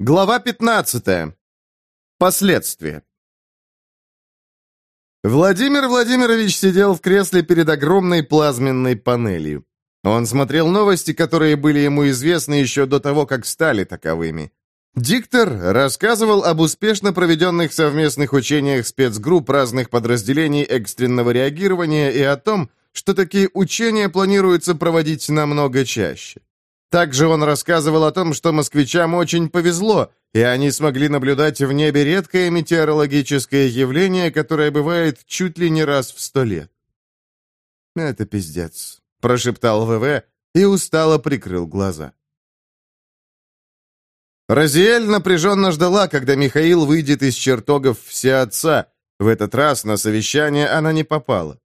Глава 15. Последствия. Владимир Владимирович сидел в кресле перед огромной плазменной панелью. Он смотрел новости, которые были ему известны еще до того, как стали таковыми. Диктор рассказывал об успешно проведенных совместных учениях спецгрупп разных подразделений экстренного реагирования и о том, что такие учения планируется проводить намного чаще. Также он рассказывал о том, что москвичам очень повезло, и они смогли наблюдать в небе редкое метеорологическое явление, которое бывает чуть ли не раз в сто лет. «Это пиздец», — прошептал ВВ и устало прикрыл глаза. Розиэль напряженно ждала, когда Михаил выйдет из чертогов все отца. В этот раз на совещание она не попала.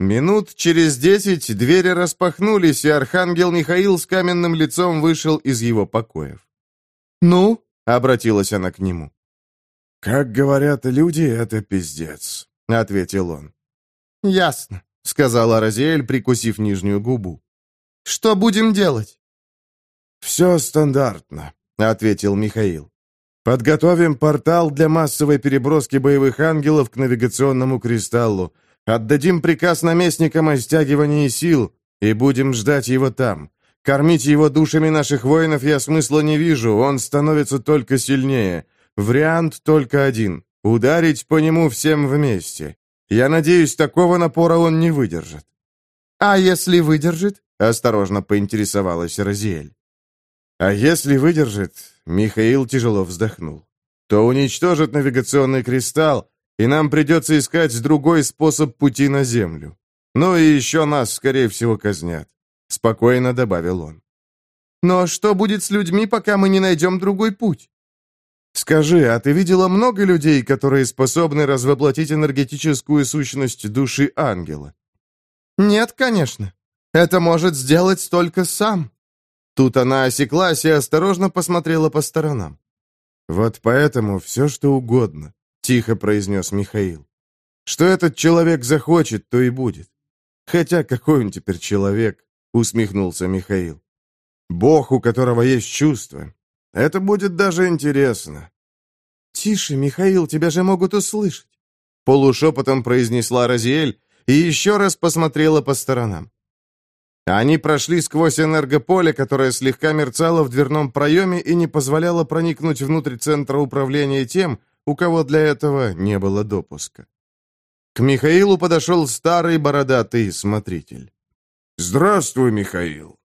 Минут через десять двери распахнулись, и архангел Михаил с каменным лицом вышел из его покоев. «Ну?» — обратилась она к нему. «Как говорят люди, это пиздец», — ответил он. «Ясно», — сказала Розиэль, прикусив нижнюю губу. «Что будем делать?» «Все стандартно», — ответил Михаил. «Подготовим портал для массовой переброски боевых ангелов к навигационному кристаллу. Отдадим приказ наместникам о стягивании сил и будем ждать его там. Кормить его душами наших воинов я смысла не вижу, он становится только сильнее. Вариант только один — ударить по нему всем вместе. Я надеюсь, такого напора он не выдержит». «А если выдержит?» — осторожно поинтересовалась Розиэль. «А если выдержит?» — Михаил тяжело вздохнул. «То уничтожит навигационный кристалл, и нам придется искать другой способ пути на Землю. Ну и еще нас, скорее всего, казнят», — спокойно добавил он. «Но что будет с людьми, пока мы не найдем другой путь?» «Скажи, а ты видела много людей, которые способны развоплотить энергетическую сущность души ангела?» «Нет, конечно. Это может сделать только сам». Тут она осеклась и осторожно посмотрела по сторонам. «Вот поэтому все, что угодно. — тихо произнес Михаил. «Что этот человек захочет, то и будет. Хотя какой он теперь человек?» — усмехнулся Михаил. «Бог, у которого есть чувства. Это будет даже интересно». «Тише, Михаил, тебя же могут услышать», — полушепотом произнесла Розиэль и еще раз посмотрела по сторонам. Они прошли сквозь энергополе, которое слегка мерцало в дверном проеме и не позволяло проникнуть внутрь центра управления тем, у кого для этого не было допуска. К Михаилу подошел старый бородатый смотритель. «Здравствуй, Михаил!»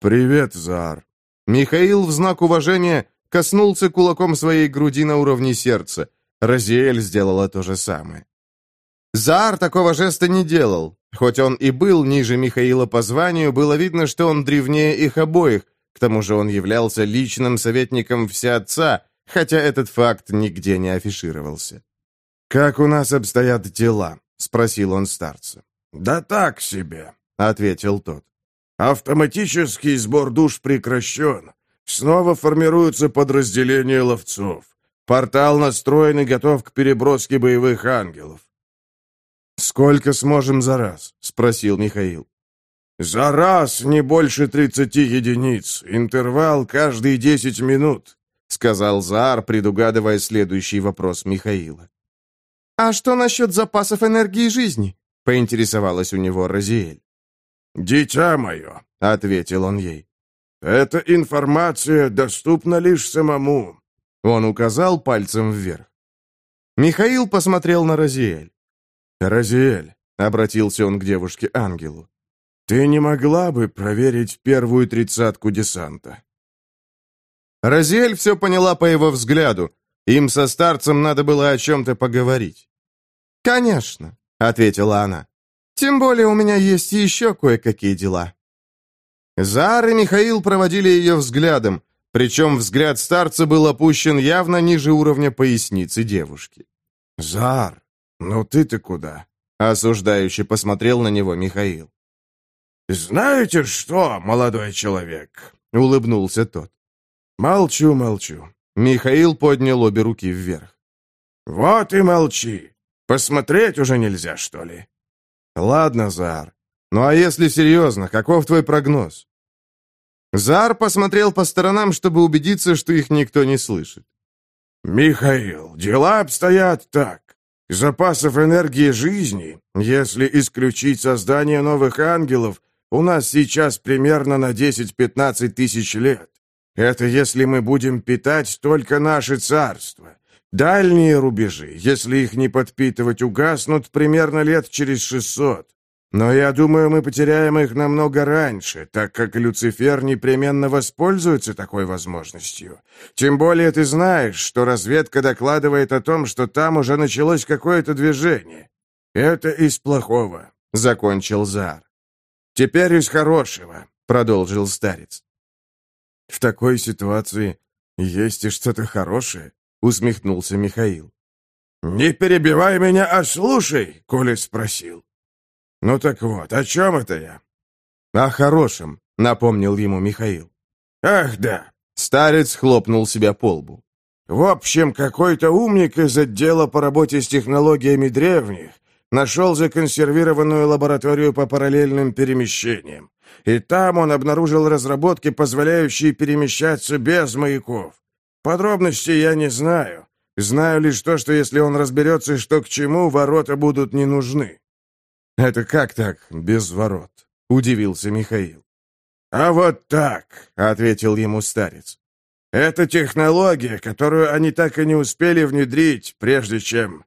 «Привет, Зар!» Михаил в знак уважения коснулся кулаком своей груди на уровне сердца. Розиэль сделала то же самое. Зар такого жеста не делал. Хоть он и был ниже Михаила по званию, было видно, что он древнее их обоих, к тому же он являлся личным советником всеотца, хотя этот факт нигде не афишировался. «Как у нас обстоят дела?» — спросил он старца. «Да так себе», — ответил тот. «Автоматический сбор душ прекращен. Снова формируются подразделения ловцов. Портал настроен и готов к переброске боевых ангелов». «Сколько сможем за раз?» — спросил Михаил. «За раз не больше тридцати единиц. Интервал каждые десять минут сказал Заар, предугадывая следующий вопрос Михаила. «А что насчет запасов энергии жизни?» — поинтересовалась у него Розиэль. «Дитя мое», — ответил он ей, — «эта информация доступна лишь самому». Он указал пальцем вверх. Михаил посмотрел на Розиэль. «Розиэль», — обратился он к девушке-ангелу, — «ты не могла бы проверить первую тридцатку десанта?» Розель все поняла по его взгляду. Им со старцем надо было о чем-то поговорить. «Конечно», — ответила она. «Тем более у меня есть еще кое-какие дела». Зар и Михаил проводили ее взглядом, причем взгляд старца был опущен явно ниже уровня поясницы девушки. «Зар, ну ты-то куда?» — осуждающе посмотрел на него Михаил. «Знаете что, молодой человек?» — улыбнулся тот. «Молчу, молчу». Михаил поднял обе руки вверх. «Вот и молчи. Посмотреть уже нельзя, что ли?» «Ладно, Зар. Ну а если серьезно, каков твой прогноз?» Зар посмотрел по сторонам, чтобы убедиться, что их никто не слышит. «Михаил, дела обстоят так. Запасов энергии жизни, если исключить создание новых ангелов, у нас сейчас примерно на 10-15 тысяч лет. Это если мы будем питать только наше царство. Дальние рубежи, если их не подпитывать, угаснут примерно лет через 600. Но я думаю, мы потеряем их намного раньше, так как Люцифер непременно воспользуется такой возможностью. Тем более ты знаешь, что разведка докладывает о том, что там уже началось какое-то движение. Это из плохого, — закончил Зар. Теперь из хорошего, — продолжил старец. В такой ситуации есть и что-то хорошее, — усмехнулся Михаил. «Не перебивай меня, а слушай», — Коля спросил. «Ну так вот, о чем это я?» «О хорошем», — напомнил ему Михаил. «Ах, да!» — старец хлопнул себя по лбу. «В общем, какой-то умник из отдела по работе с технологиями древних нашел законсервированную лабораторию по параллельным перемещениям. И там он обнаружил разработки, позволяющие перемещаться без маяков. Подробностей я не знаю. Знаю лишь то, что если он разберется, что к чему, ворота будут не нужны. «Это как так, без ворот?» — удивился Михаил. «А вот так», — ответил ему старец. «Это технология, которую они так и не успели внедрить, прежде чем...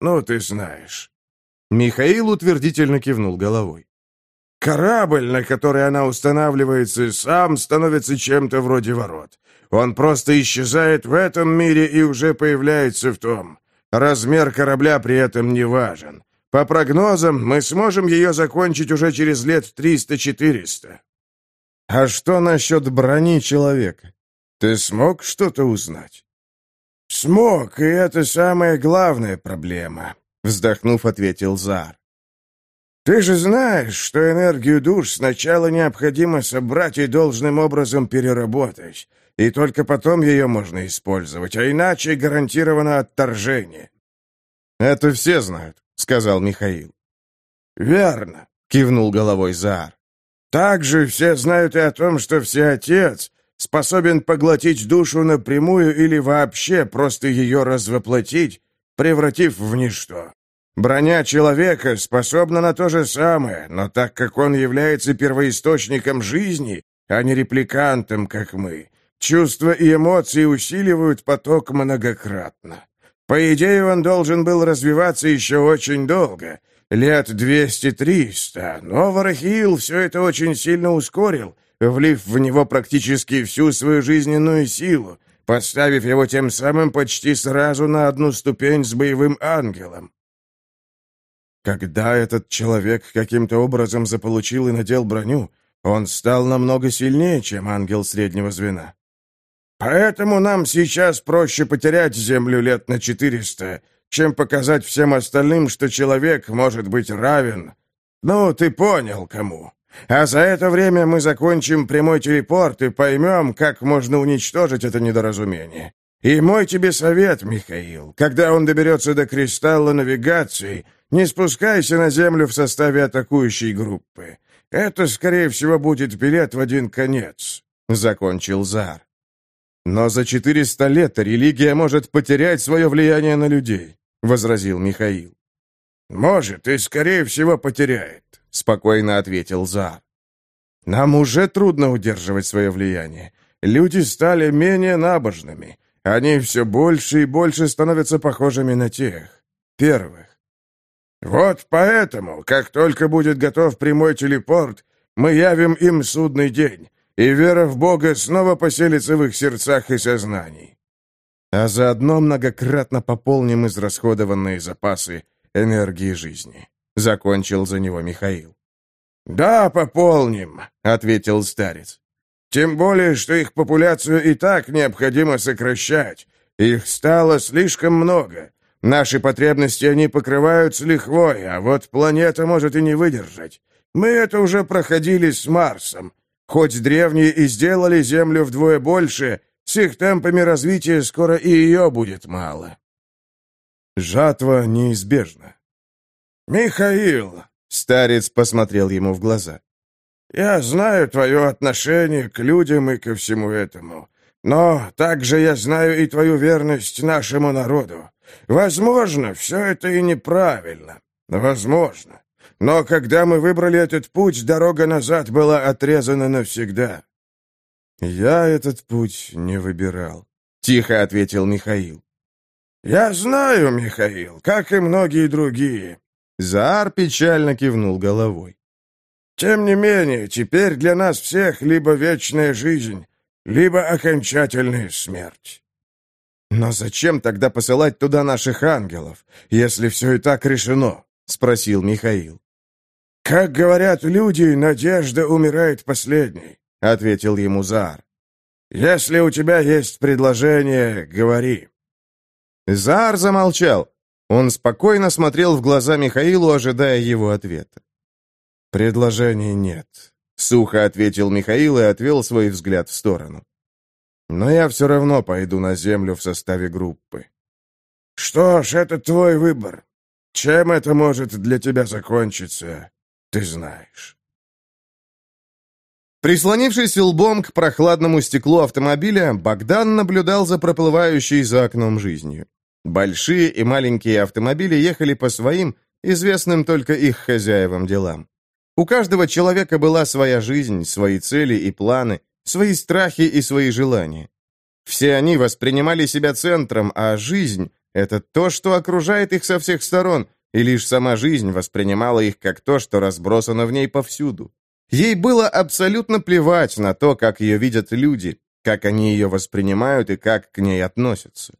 Ну, ты знаешь». Михаил утвердительно кивнул головой. «Корабль, на который она устанавливается, сам становится чем-то вроде ворот. Он просто исчезает в этом мире и уже появляется в том. Размер корабля при этом не важен. По прогнозам, мы сможем ее закончить уже через лет 300-400. А что насчет брони человека? Ты смог что-то узнать? Смог, и это самая главная проблема, вздохнув, ответил Зар. Ты же знаешь, что энергию душ сначала необходимо собрать и должным образом переработать, и только потом ее можно использовать, а иначе гарантировано отторжение. Это все знают. — сказал Михаил. «Верно», — кивнул головой Заар. «Также все знают и о том, что Всеотец способен поглотить душу напрямую или вообще просто ее развоплотить, превратив в ничто. Броня человека способна на то же самое, но так как он является первоисточником жизни, а не репликантом, как мы, чувства и эмоции усиливают поток многократно. По идее, он должен был развиваться еще очень долго, лет 200-300, но Варахиил все это очень сильно ускорил, влив в него практически всю свою жизненную силу, поставив его тем самым почти сразу на одну ступень с боевым ангелом. Когда этот человек каким-то образом заполучил и надел броню, он стал намного сильнее, чем ангел среднего звена. Поэтому нам сейчас проще потерять Землю лет на четыреста, чем показать всем остальным, что человек может быть равен. Ну, ты понял, кому. А за это время мы закончим прямой телепорт и поймем, как можно уничтожить это недоразумение. И мой тебе совет, Михаил, когда он доберется до кристалла навигации, не спускайся на Землю в составе атакующей группы. Это, скорее всего, будет билет в один конец», — закончил Зар. «Но за 400 лет религия может потерять свое влияние на людей», — возразил Михаил. «Может, и, скорее всего, потеряет», — спокойно ответил Зар. «Нам уже трудно удерживать свое влияние. Люди стали менее набожными. Они все больше и больше становятся похожими на тех, первых. Вот поэтому, как только будет готов прямой телепорт, мы явим им судный день, и вера в Бога снова поселится в их сердцах и сознании. А заодно многократно пополним израсходованные запасы энергии жизни. Закончил за него Михаил. «Да, пополним», — ответил старец. «Тем более, что их популяцию и так необходимо сокращать. Их стало слишком много. Наши потребности они покрывают с лихвой, а вот планета может и не выдержать. Мы это уже проходили с Марсом. Хоть древние и сделали Землю вдвое больше, с их темпами развития скоро и ее будет мало. Жатва неизбежна. «Михаил!» — старец посмотрел ему в глаза. Я знаю твое отношение к людям и ко всему этому. Но также я знаю и твою верность нашему народу. Возможно, все это и неправильно. Возможно. Но когда мы выбрали этот путь, дорога назад была отрезана навсегда. Я этот путь не выбирал, тихо ответил Михаил. Я знаю, Михаил, как и многие другие. Заар печально кивнул головой. Тем не менее, теперь для нас всех либо вечная жизнь, либо окончательная смерть. «Но зачем тогда посылать туда наших ангелов, если все и так решено?» — спросил Михаил. «Как говорят люди, надежда умирает последней», — ответил ему Заар. «Если у тебя есть предложение, говори». Заар замолчал. Он спокойно смотрел в глаза Михаилу, ожидая его ответа. «Предложений нет», — сухо ответил Михаил и отвел свой взгляд в сторону. «Но я все равно пойду на землю в составе группы». «Что ж, это твой выбор. Чем это может для тебя закончиться, ты знаешь». Прислонившись лбом к прохладному стеклу автомобиля, Богдан наблюдал за проплывающей за окном жизнью. Большие и маленькие автомобили ехали по своим, известным только их хозяевам делам. У каждого человека была своя жизнь, свои цели и планы, свои страхи и свои желания. Все они воспринимали себя центром, а жизнь — это то, что окружает их со всех сторон, и лишь сама жизнь воспринимала их как то, что разбросано в ней повсюду. Ей было абсолютно плевать на то, как ее видят люди, как они ее воспринимают и как к ней относятся.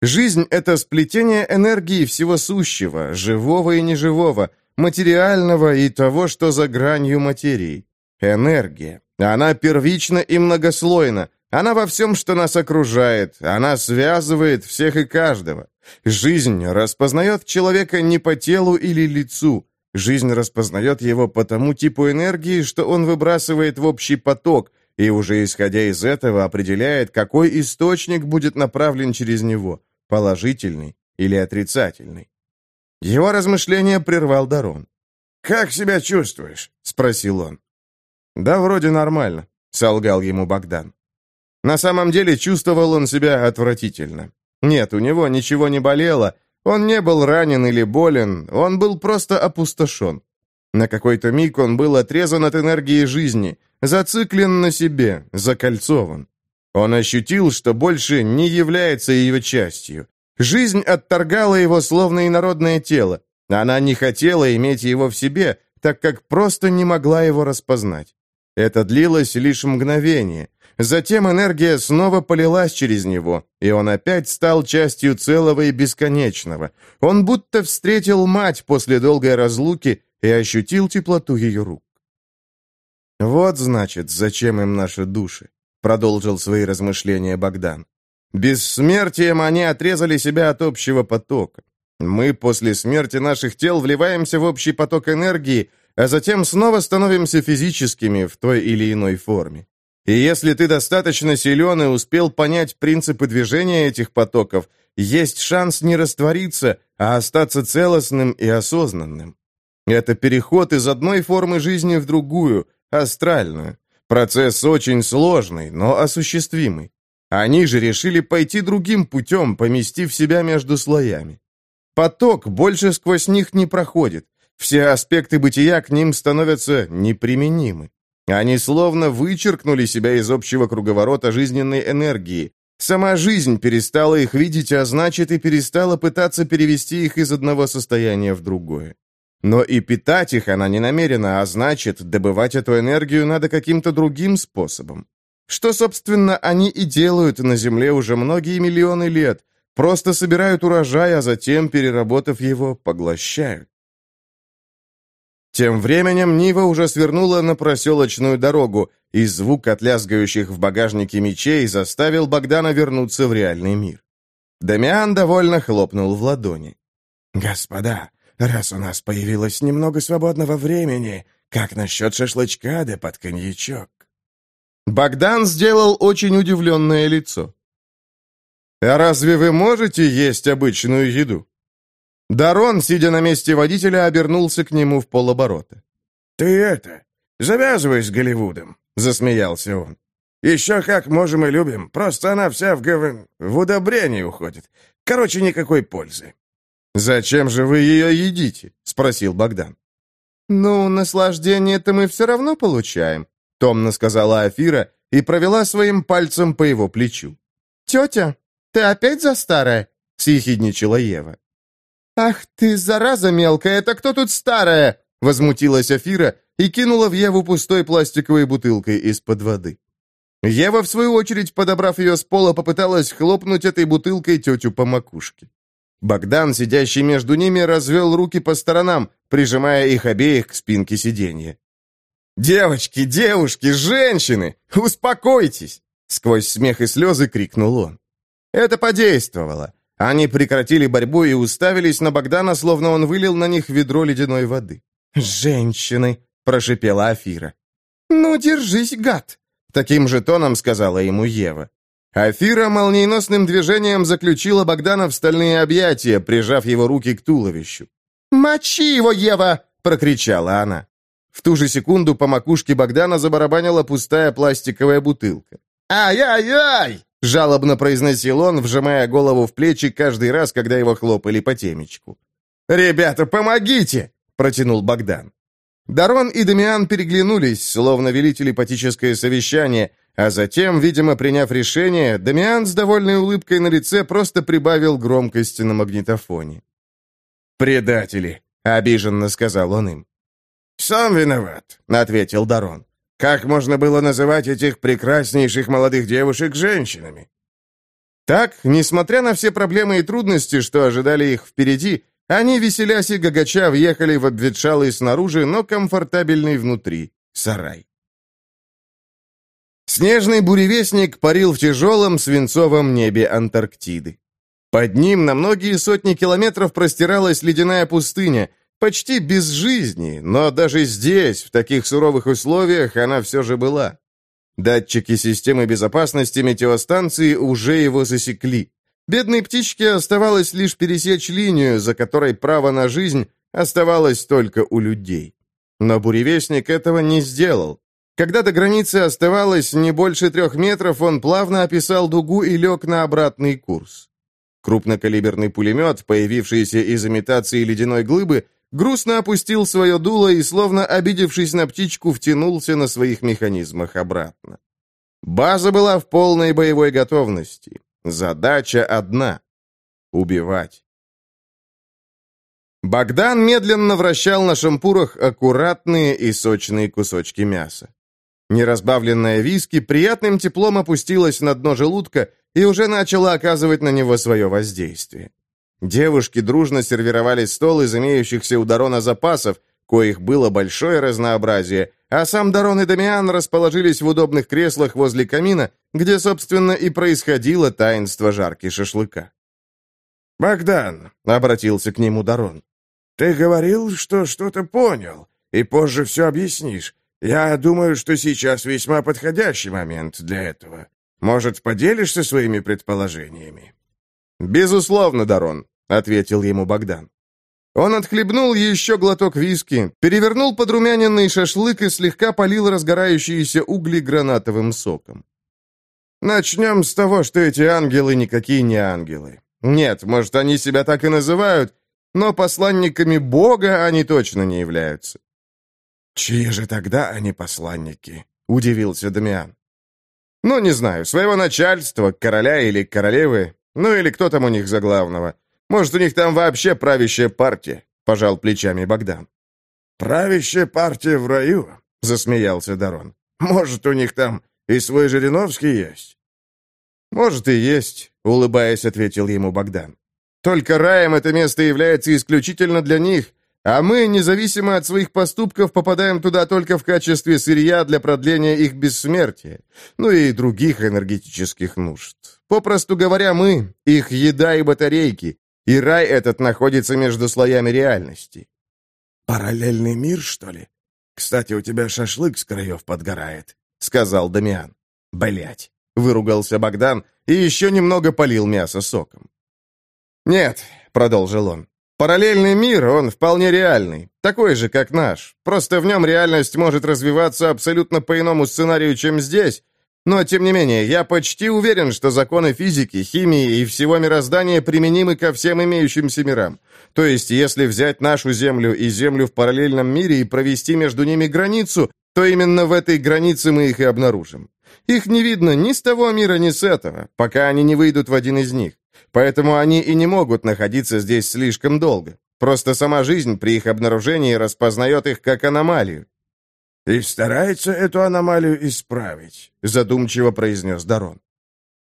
Жизнь — это сплетение энергии всего сущего, живого и неживого — материального и того, что за гранью материи. Энергия. Она первична и многослойна. Она во всем, что нас окружает. Она связывает всех и каждого. Жизнь распознает человека не по телу или лицу. Жизнь распознает его по тому типу энергии, что он выбрасывает в общий поток, и уже исходя из этого определяет, какой источник будет направлен через него, положительный или отрицательный. Его размышления прервал Дарон. «Как себя чувствуешь?» — спросил он. «Да вроде нормально», — солгал ему Богдан. На самом деле чувствовал он себя отвратительно. Нет, у него ничего не болело, он не был ранен или болен, он был просто опустошен. На какой-то миг он был отрезан от энергии жизни, зациклен на себе, закольцован. Он ощутил, что больше не является ее частью. Жизнь отторгала его словно инородное тело. Она не хотела иметь его в себе, так как просто не могла его распознать. Это длилось лишь мгновение. Затем энергия снова полилась через него, и он опять стал частью целого и бесконечного. Он будто встретил мать после долгой разлуки и ощутил теплоту ее рук. «Вот, значит, зачем им наши души», — продолжил свои размышления Богдан. Бессмертием они отрезали себя от общего потока. Мы после смерти наших тел вливаемся в общий поток энергии, а затем снова становимся физическими в той или иной форме. И если ты достаточно силен и успел понять принципы движения этих потоков, есть шанс не раствориться, а остаться целостным и осознанным. Это переход из одной формы жизни в другую, астральную. Процесс очень сложный, но осуществимый. Они же решили пойти другим путем, поместив себя между слоями. Поток больше сквозь них не проходит. Все аспекты бытия к ним становятся неприменимы. Они словно вычеркнули себя из общего круговорота жизненной энергии. Сама жизнь перестала их видеть, а значит и перестала пытаться перевести их из одного состояния в другое. Но и питать их она не намерена, а значит, добывать эту энергию надо каким-то другим способом. Что, собственно, они и делают на Земле уже многие миллионы лет. Просто собирают урожай, а затем, переработав его, поглощают. Тем временем Нива уже свернула на проселочную дорогу, и звук от лязгающих в багажнике мечей заставил Богдана вернуться в реальный мир. Дамиан довольно хлопнул в ладони. «Господа, раз у нас появилось немного свободного времени, как насчет шашлычка да под коньячок?» Богдан сделал очень удивленное лицо. «А разве вы можете есть обычную еду?» Дарон, сидя на месте водителя, обернулся к нему в полоборота. «Ты это, Завязывай с Голливудом», — засмеялся он. «Еще как можем и любим, просто она вся в гов... в удобрение уходит. Короче, никакой пользы». «Зачем же вы ее едите?» — спросил Богдан. «Ну, наслаждение-то мы все равно получаем», — томно сказала Афира и провела своим пальцем по его плечу. «Тетя, ты опять за старое?» — съехидничала Ева. «Ах ты, зараза мелкая, это кто тут старая?» — возмутилась Афира и кинула в Еву пустой пластиковой бутылкой из-под воды. Ева, в свою очередь, подобрав ее с пола, попыталась хлопнуть этой бутылкой тетю по макушке. Богдан, сидящий между ними, развел руки по сторонам, прижимая их обеих к спинке сиденья. «Девочки, девушки, женщины, успокойтесь!» Сквозь смех и слезы крикнул он. Это подействовало. Они прекратили борьбу и уставились на Богдана, словно он вылил на них ведро ледяной воды. «Женщины!» — прошипела Афира. «Ну, держись, гад!» — таким же тоном сказала ему Ева. Афира молниеносным движением заключила Богдана в стальные объятия, прижав его руки к туловищу. «Мочи его, Ева!» — прокричала она. В ту же секунду по макушке Богдана забарабанила пустая пластиковая бутылка. «Ай-ай-ай!» — жалобно произносил он, вжимая голову в плечи каждый раз, когда его хлопали по темечку. «Ребята, помогите!» — протянул Богдан. Дарон и Дамиан переглянулись, словно вели телепатическое совещание, а затем, видимо, приняв решение, Дамиан с довольной улыбкой на лице просто прибавил громкости на магнитофоне. «Предатели!» — обиженно сказал он им. «Сам виноват», — ответил Дарон. «Как можно было называть этих прекраснейших молодых девушек женщинами?» Так, несмотря на все проблемы и трудности, что ожидали их впереди, они, веселясь и гагача, въехали в обветшалый снаружи, но комфортабельный внутри сарай. Снежный буревестник парил в тяжелом свинцовом небе Антарктиды. Под ним на многие сотни километров простиралась ледяная пустыня, почти без жизни, но даже здесь, в таких суровых условиях, она все же была. Датчики системы безопасности метеостанции уже его засекли. Бедной птичке оставалось лишь пересечь линию, за которой право на жизнь оставалось только у людей. Но буревестник этого не сделал. Когда до границы оставалось не больше трех метров, он плавно описал дугу и лег на обратный курс. Крупнокалиберный пулемет, появившийся из имитации ледяной глыбы, грустно опустил свое дуло и, словно обидевшись на птичку, втянулся на своих механизмах обратно. База была в полной боевой готовности. Задача одна — убивать. Богдан медленно вращал на шампурах аккуратные и сочные кусочки мяса. Неразбавленная виски приятным теплом опустилась на дно желудка и уже начала оказывать на него свое воздействие. Девушки дружно сервировали стол из имеющихся у Дарона запасов, коих было большое разнообразие, а сам Дарон и Дамиан расположились в удобных креслах возле камина, где, собственно, и происходило таинство жарки шашлыка. «Богдан», — обратился к нему Дарон, — «ты говорил, что что-то понял, и позже все объяснишь. Я думаю, что сейчас весьма подходящий момент для этого. Может, поделишься своими предположениями?» «Безусловно, Дарон», — ответил ему Богдан. Он отхлебнул еще глоток виски, перевернул подрумяненный шашлык и слегка полил разгорающиеся угли гранатовым соком. Начнем с того, что эти ангелы никакие не ангелы. Нет, может, они себя так и называют, но посланниками Бога они точно не являются. «Чьи же тогда они посланники?» — удивился Дамиан. «Ну, не знаю, своего начальства, короля или королевы, ну или кто там у них за главного. Может, у них там вообще правящая партия?» — пожал плечами Богдан. «Правящая партия в раю?» — засмеялся Дарон. «Может, у них там и свой Жириновский есть?» «Может, и есть», — улыбаясь, ответил ему Богдан. «Только раем это место является исключительно для них, а мы, независимо от своих поступков, попадаем туда только в качестве сырья для продления их бессмертия, ну и других энергетических нужд. Попросту говоря, мы — их еда и батарейки, и рай этот находится между слоями реальности. «Параллельный мир, что ли? Кстати, у тебя шашлык с краев подгорает», — сказал Дамиан. Блять, выругался Богдан и еще немного полил мясо соком. «Нет», — продолжил он, Параллельный мир, он вполне реальный, такой же, как наш. Просто в нем реальность может развиваться абсолютно по иному сценарию, чем здесь. Но, тем не менее, я почти уверен, что законы физики, химии и всего мироздания применимы ко всем имеющимся мирам. То есть, если взять нашу Землю и Землю в параллельном мире и провести между ними границу, то именно в этой границе мы их и обнаружим. Их не видно ни с того мира, ни с этого, пока они не выйдут в один из них. Поэтому они и не могут находиться здесь слишком долго. Просто сама жизнь при их обнаружении распознает их как аномалию. «И старается эту аномалию исправить», — задумчиво произнес Дарон.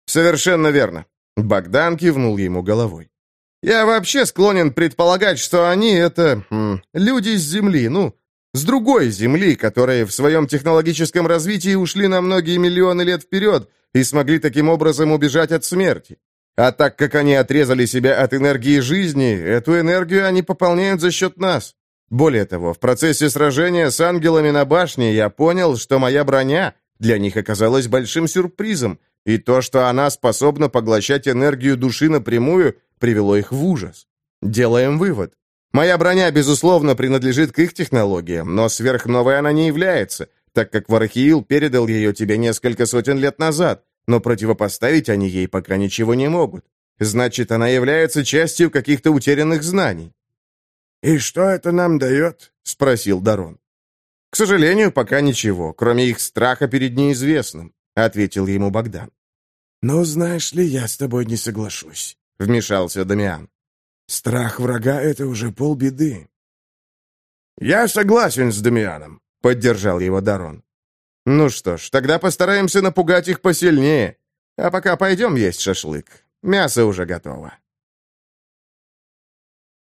«Совершенно верно». Богдан кивнул ему головой. «Я вообще склонен предполагать, что они — это... М, люди с Земли, ну, с другой Земли, которые в своем технологическом развитии ушли на многие миллионы лет вперед и смогли таким образом убежать от смерти. А так как они отрезали себя от энергии жизни, эту энергию они пополняют за счет нас. Более того, в процессе сражения с ангелами на башне я понял, что моя броня для них оказалась большим сюрпризом, и то, что она способна поглощать энергию души напрямую, привело их в ужас. Делаем вывод. Моя броня, безусловно, принадлежит к их технологиям, но сверхновой она не является, так как Варахиил передал ее тебе несколько сотен лет назад, но противопоставить они ей пока ничего не могут. Значит, она является частью каких-то утерянных знаний. «И что это нам дает?» — спросил Дарон. «К сожалению, пока ничего, кроме их страха перед неизвестным», — ответил ему Богдан. «Ну, знаешь ли, я с тобой не соглашусь», — вмешался Дамиан. «Страх врага — это уже полбеды». «Я согласен с Дамианом», — поддержал его Дарон. «Ну что ж, тогда постараемся напугать их посильнее. А пока пойдем есть шашлык. Мясо уже готово».